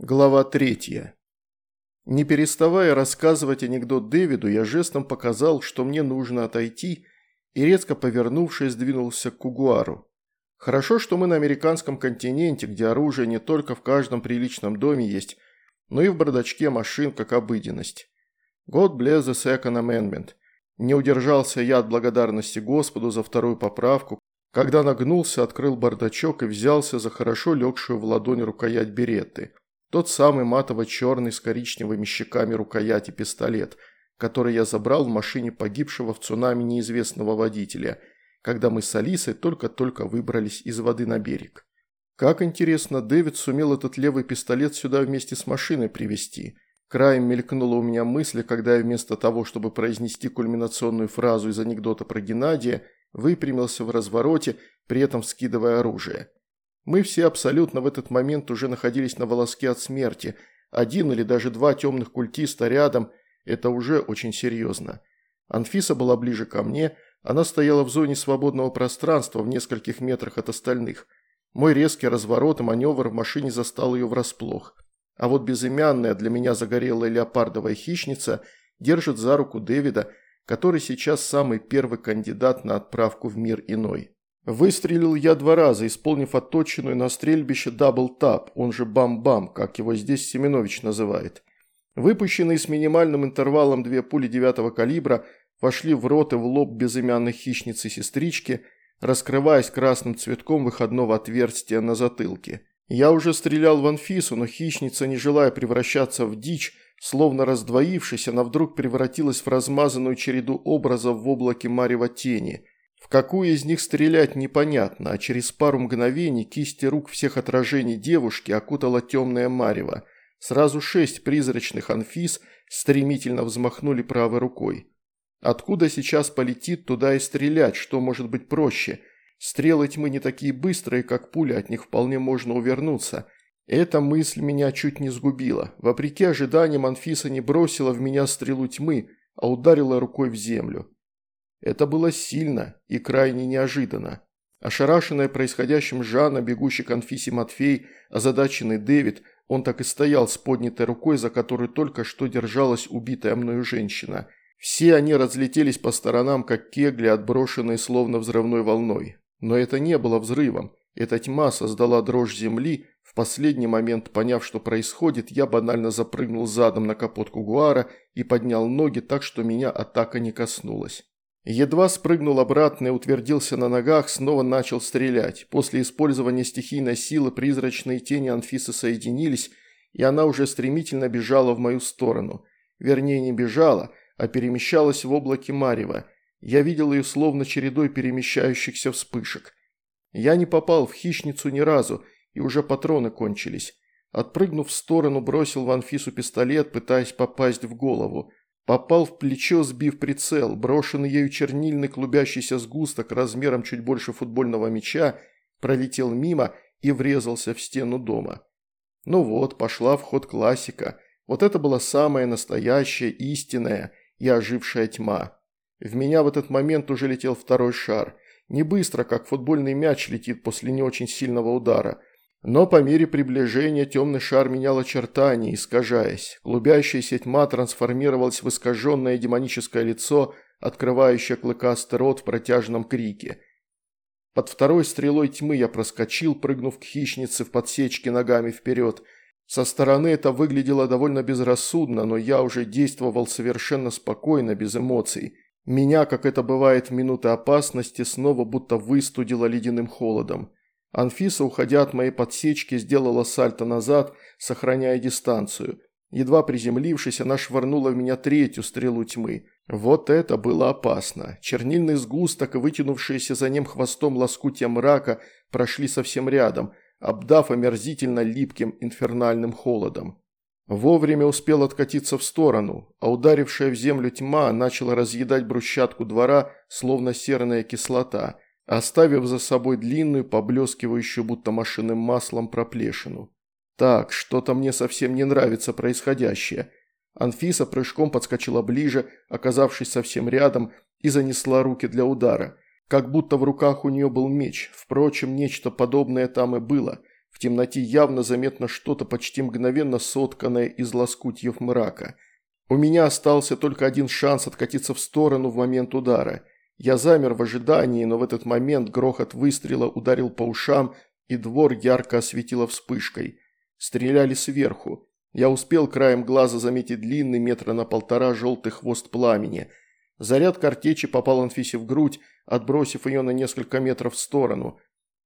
Глава третья. Не переставая рассказывать анекдот Дэвиду, я жестом показал, что мне нужно отойти, и резко повернувшись, двинулся к Кугуару. Хорошо, что мы на американском континенте, где оружие не только в каждом приличном доме есть, но и в бардачке машин, как обыденность. God bless the second amendment. Не удержался я от благодарности Господу за вторую поправку, когда нагнулся, открыл бардачок и взялся за хорошо легшую в ладонь рукоять береты – тот самый матово-черный с коричневыми щеками рукояти пистолет, который я забрал в машине погибшего в цунами неизвестного водителя, когда мы с Алисой только-только выбрались из воды на берег. Как интересно, Дэвид сумел этот левый пистолет сюда вместе с машиной привезти. Краем мелькнула у меня мысль, когда я вместо того, чтобы произнести кульминационную фразу из анекдота про Геннадия, выпрямился в развороте, при этом скидывая оружие. Мы все абсолютно в этот момент уже находились на волоске от смерти. Один или даже два темных культиста рядом – это уже очень серьезно. Анфиса была ближе ко мне, она стояла в зоне свободного пространства в нескольких метрах от остальных. Мой резкий разворот и маневр в машине застал ее врасплох. А вот безымянная для меня загорелая леопардовая хищница держит за руку Дэвида, который сейчас самый первый кандидат на отправку в мир иной. Выстрелил я два раза, исполнив отточенную на стрельбище double tap, он же бам-бам, как его здесь Семенович называет. Выпущенные с минимальным интервалом две пули девятого калибра вошли в рот и в лоб безымянной хищницы-сестрички, раскрываясь красным цветком выходного отверстия на затылке. Я уже стрелял в Анфису, но хищница, не желая превращаться в дичь, словно раздвоившись, она вдруг превратилась в размазанную череду образов в облаке марева тени – в какую из них стрелять непонятно, а через пару мгновений кисти рук всех отражений девушки окутала темная марево. Сразу шесть призрачных анфис стремительно взмахнули правой рукой. Откуда сейчас полетит туда и стрелять, что может быть проще? Стрелы тьмы не такие быстрые, как пули, от них вполне можно увернуться. Эта мысль меня чуть не сгубила. Вопреки ожиданиям Анфиса не бросила в меня стрелу тьмы, а ударила рукой в землю. Это было сильно и крайне неожиданно. Ошарашенная происходящим Жанна, бегущий к Анфисе Матфей, озадаченный Дэвид, он так и стоял с поднятой рукой, за которой только что держалась убитая мною женщина. Все они разлетелись по сторонам, как кегли, отброшенные словно взрывной волной. Но это не было взрывом. Эта тьма создала дрожь земли. В последний момент, поняв, что происходит, я банально запрыгнул задом на капот Кугуара и поднял ноги так, что меня атака не коснулась. Едва спрыгнул обратно и утвердился на ногах, снова начал стрелять. После использования стихийной силы призрачные тени Анфисы соединились, и она уже стремительно бежала в мою сторону. Вернее, не бежала, а перемещалась в облаке Марева. Я видел ее словно чередой перемещающихся вспышек. Я не попал в хищницу ни разу, и уже патроны кончились. Отпрыгнув в сторону, бросил в Анфису пистолет, пытаясь попасть в голову. Попал в плечо, сбив прицел, брошенный ею чернильный клубящийся сгусток размером чуть больше футбольного мяча, пролетел мимо и врезался в стену дома. Ну вот, пошла в ход классика. Вот это была самая настоящая, истинная и ожившая тьма. В меня в этот момент уже летел второй шар. Не быстро, как футбольный мяч летит после не очень сильного удара – но по мере приближения темный шар менял очертания, искажаясь. Клубящаяся тьма трансформировалась в искаженное демоническое лицо, открывающее клыкастый рот в протяжном крике. Под второй стрелой тьмы я проскочил, прыгнув к хищнице в подсечке ногами вперед. Со стороны это выглядело довольно безрассудно, но я уже действовал совершенно спокойно, без эмоций. Меня, как это бывает в минуты опасности, снова будто выстудило ледяным холодом. Анфиса, уходя от моей подсечки, сделала сальто назад, сохраняя дистанцию. Едва приземлившись, она швырнула в меня третью стрелу тьмы. Вот это было опасно. Чернильный сгусток и вытянувшиеся за ним хвостом лоскутья мрака прошли совсем рядом, обдав омерзительно липким инфернальным холодом. Вовремя успел откатиться в сторону, а ударившая в землю тьма начала разъедать брусчатку двора, словно серная кислота – оставив за собой длинную, поблескивающую будто машинным маслом проплешину. Так, что-то мне совсем не нравится происходящее. Анфиса прыжком подскочила ближе, оказавшись совсем рядом, и занесла руки для удара. Как будто в руках у нее был меч. Впрочем, нечто подобное там и было. В темноте явно заметно что-то почти мгновенно сотканное из лоскутьев мрака. У меня остался только один шанс откатиться в сторону в момент удара. Я замер в ожидании, но в этот момент грохот выстрела ударил по ушам, и двор ярко осветило вспышкой. Стреляли сверху. Я успел краем глаза заметить длинный метра на полтора желтый хвост пламени. Заряд картечи попал Анфисе в грудь, отбросив ее на несколько метров в сторону.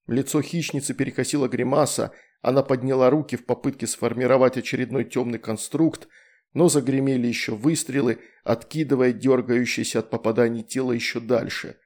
Лицо хищницы перекосило гримаса, она подняла руки в попытке сформировать очередной темный конструкт, но загремели еще выстрелы, откидывая дергающееся от попаданий тело еще дальше.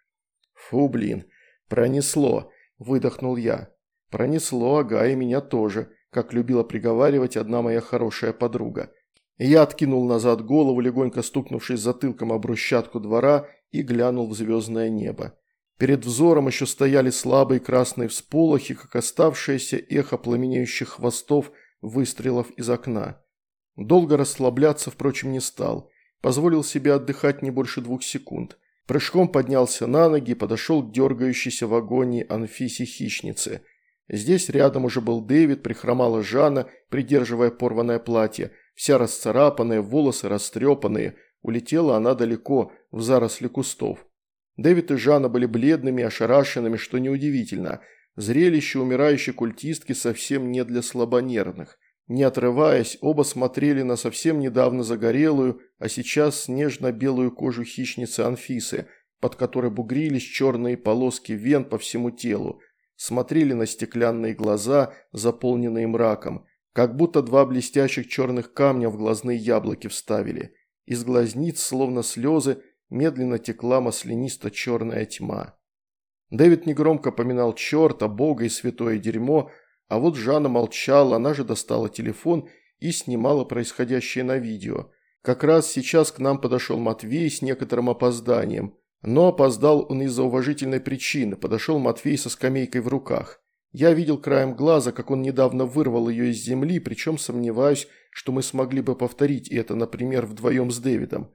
«Фу, блин, пронесло», – выдохнул я. «Пронесло, ага, и меня тоже», как любила приговаривать одна моя хорошая подруга. Я откинул назад голову, легонько стукнувшись затылком об брусчатку двора и глянул в звездное небо. Перед взором еще стояли слабые красные всполохи, как оставшееся эхо пламенеющих хвостов выстрелов из окна. Долго расслабляться, впрочем, не стал. Позволил себе отдыхать не больше двух секунд. Прыжком поднялся на ноги и подошел к дергающейся в агонии Анфисе-хищнице. Здесь рядом уже был Дэвид, прихромала Жанна, придерживая порванное платье. Вся расцарапанная, волосы растрепанные. Улетела она далеко, в заросли кустов. Дэвид и Жанна были бледными, ошарашенными, что неудивительно. Зрелище умирающей культистки совсем не для слабонервных. Не отрываясь, оба смотрели на совсем недавно загорелую, а сейчас снежно-белую кожу хищницы Анфисы, под которой бугрились черные полоски вен по всему телу. Смотрели на стеклянные глаза, заполненные мраком, как будто два блестящих черных камня в глазные яблоки вставили. Из глазниц, словно слезы, медленно текла маслянисто-черная тьма. Дэвид негромко поминал черта, бога и святое дерьмо, а вот Жанна молчала, она же достала телефон и снимала происходящее на видео. Как раз сейчас к нам подошел Матвей с некоторым опозданием. Но опоздал он из-за уважительной причины, подошел Матвей со скамейкой в руках. Я видел краем глаза, как он недавно вырвал ее из земли, причем сомневаюсь, что мы смогли бы повторить это, например, вдвоем с Дэвидом.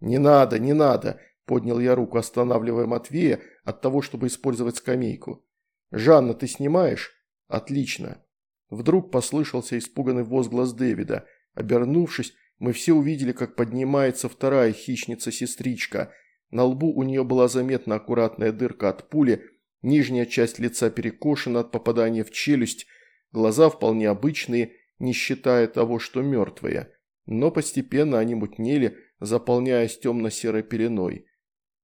«Не надо, не надо!» – поднял я руку, останавливая Матвея от того, чтобы использовать скамейку. «Жанна, ты снимаешь?» «Отлично!» Вдруг послышался испуганный возглас Дэвида. Обернувшись, мы все увидели, как поднимается вторая хищница-сестричка. На лбу у нее была заметна аккуратная дырка от пули, нижняя часть лица перекошена от попадания в челюсть, глаза вполне обычные, не считая того, что мертвые. Но постепенно они мутнели, заполняясь темно-серой пеленой.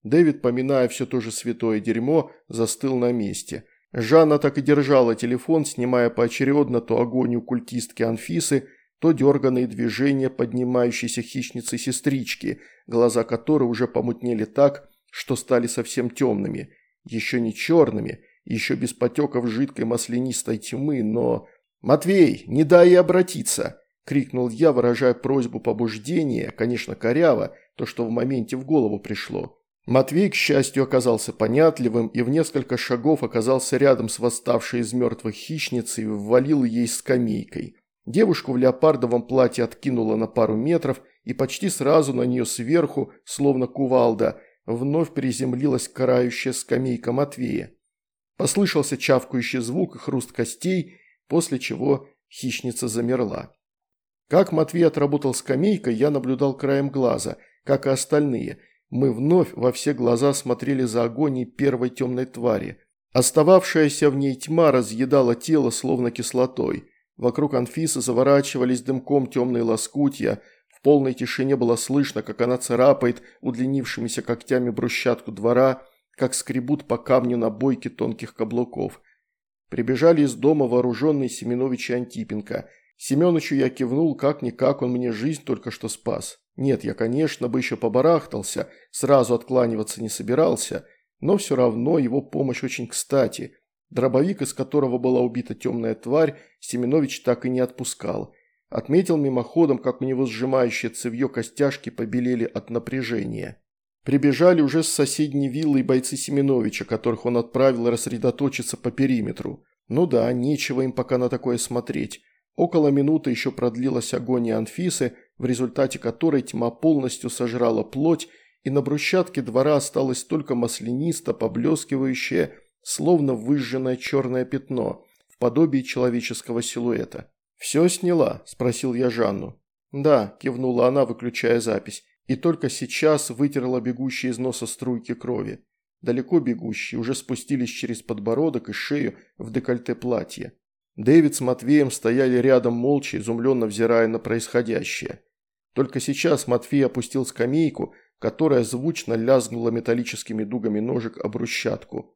Дэвид, поминая все то же святое дерьмо, застыл на месте. Жанна так и держала телефон, снимая поочередно то огонь у культистки Анфисы, то дерганные движения поднимающейся хищницы-сестрички, глаза которой уже помутнели так, что стали совсем темными, еще не черными, еще без потеков жидкой маслянистой тьмы, но... «Матвей, не дай ей обратиться!» – крикнул я, выражая просьбу побуждения, конечно, коряво, то, что в моменте в голову пришло. Матвей, к счастью, оказался понятливым и в несколько шагов оказался рядом с восставшей из мертвых хищницей и ввалил ей скамейкой. Девушку в леопардовом платье откинула на пару метров и почти сразу на нее сверху, словно кувалда, вновь приземлилась карающая скамейка Матвея. Послышался чавкающий звук и хруст костей, после чего хищница замерла. Как Матвей отработал скамейкой, я наблюдал краем глаза, как и остальные. Мы вновь во все глаза смотрели за агонией первой темной твари. Остававшаяся в ней тьма разъедала тело словно кислотой. Вокруг Анфисы заворачивались дымком темные лоскутья. В полной тишине было слышно, как она царапает удлинившимися когтями брусчатку двора, как скребут по камню на бойке тонких каблуков. Прибежали из дома вооруженные Семенович и Антипенко – Семеновичу я кивнул, как-никак он мне жизнь только что спас. Нет, я, конечно, бы еще побарахтался, сразу откланиваться не собирался, но все равно его помощь очень кстати. Дробовик, из которого была убита темная тварь, Семенович так и не отпускал. Отметил мимоходом, как у него сжимающие цевье костяшки побелели от напряжения. Прибежали уже с соседней виллы бойцы Семеновича, которых он отправил рассредоточиться по периметру. Ну да, нечего им пока на такое смотреть. Около минуты еще продлилась агония Анфисы, в результате которой тьма полностью сожрала плоть, и на брусчатке двора осталось только маслянисто поблескивающее, словно выжженное черное пятно. В подобии человеческого силуэта. «Все сняла?» – спросил я Жанну. «Да», – кивнула она, выключая запись, и только сейчас вытерла бегущие из носа струйки крови. Далеко бегущие уже спустились через подбородок и шею в декольте платья. Дэвид с Матвеем стояли рядом молча, изумленно взирая на происходящее. Только сейчас Матвей опустил скамейку, которая звучно лязгнула металлическими дугами ножек об брусчатку.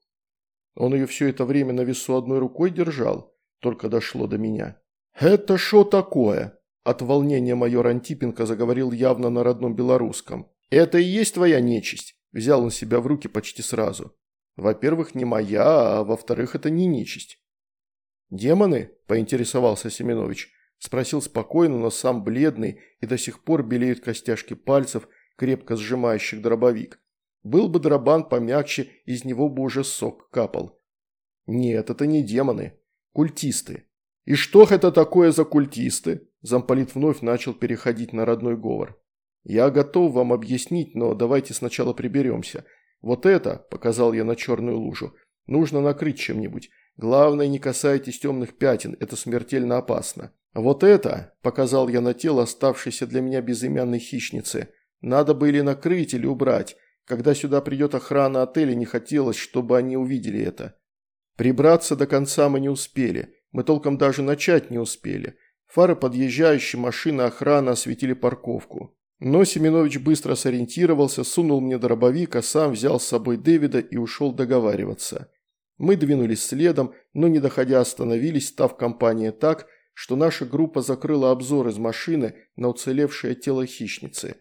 Он ее все это время на весу одной рукой держал, только дошло до меня. «Это что такое?» От волнения майор Антипенко заговорил явно на родном белорусском. «Это и есть твоя нечисть?» Взял он себя в руки почти сразу. «Во-первых, не моя, а во-вторых, это не нечисть». «Демоны?» – поинтересовался Семенович. Спросил спокойно, но сам бледный, и до сих пор белеют костяшки пальцев, крепко сжимающих дробовик. Был бы дробан помягче, из него бы уже сок капал. Нет, это не демоны. Культисты. И что это такое за культисты? Замполит вновь начал переходить на родной говор. Я готов вам объяснить, но давайте сначала приберемся. Вот это, показал я на черную лужу, нужно накрыть чем-нибудь. Главное, не касайтесь темных пятен, это смертельно опасно. Вот это, показал я на тело оставшейся для меня безымянной хищницы, надо бы или накрыть, или убрать. Когда сюда придет охрана отеля, не хотелось, чтобы они увидели это. Прибраться до конца мы не успели. Мы толком даже начать не успели. Фары подъезжающей машины охраны осветили парковку. Но Семенович быстро сориентировался, сунул мне дробовик, а сам взял с собой Дэвида и ушел договариваться. Мы двинулись следом, но не доходя остановились, став компания так, что наша группа закрыла обзор из машины на уцелевшее тело хищницы.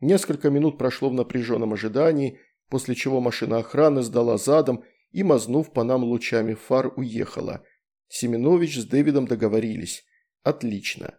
Несколько минут прошло в напряженном ожидании, после чего машина охраны сдала задом и, мазнув по нам лучами фар, уехала. Семенович с Дэвидом договорились. Отлично.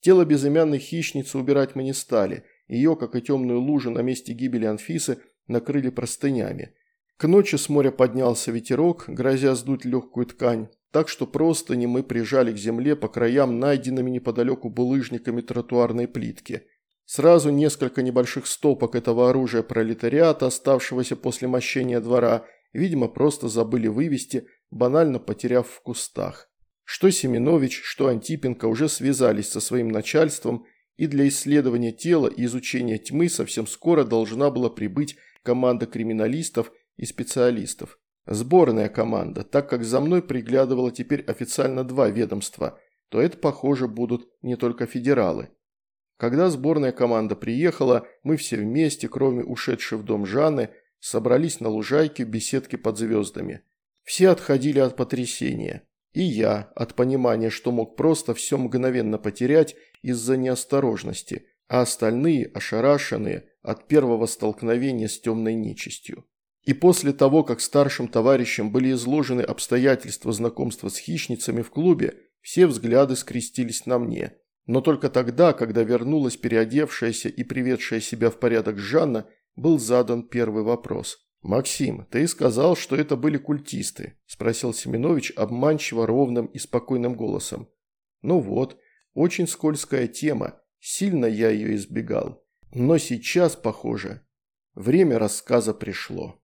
Тело безымянной хищницы убирать мы не стали. Ее, как и темную лужу на месте гибели Анфисы, накрыли простынями. К ночи с моря поднялся ветерок, грозя сдуть легкую ткань, так что просто не мы прижали к земле по краям найденными неподалеку булыжниками тротуарной плитки. Сразу несколько небольших стопок этого оружия пролетариата, оставшегося после мощения двора, видимо, просто забыли вывести, банально потеряв в кустах. Что Семенович, что Антипенко уже связались со своим начальством, и для исследования тела и изучения тьмы совсем скоро должна была прибыть команда криминалистов и специалистов. Сборная команда, так как за мной приглядывало теперь официально два ведомства, то это, похоже, будут не только федералы. Когда сборная команда приехала, мы все вместе, кроме ушедшей в дом Жанны, собрались на лужайке в беседке под звездами. Все отходили от потрясения. И я от понимания, что мог просто все мгновенно потерять из-за неосторожности, а остальные ошарашенные от первого столкновения с темной нечистью. И после того, как старшим товарищам были изложены обстоятельства знакомства с хищницами в клубе, все взгляды скрестились на мне – но только тогда, когда вернулась переодевшаяся и приведшая себя в порядок Жанна, был задан первый вопрос. «Максим, ты сказал, что это были культисты?» – спросил Семенович обманчиво ровным и спокойным голосом. «Ну вот, очень скользкая тема, сильно я ее избегал. Но сейчас, похоже, время рассказа пришло».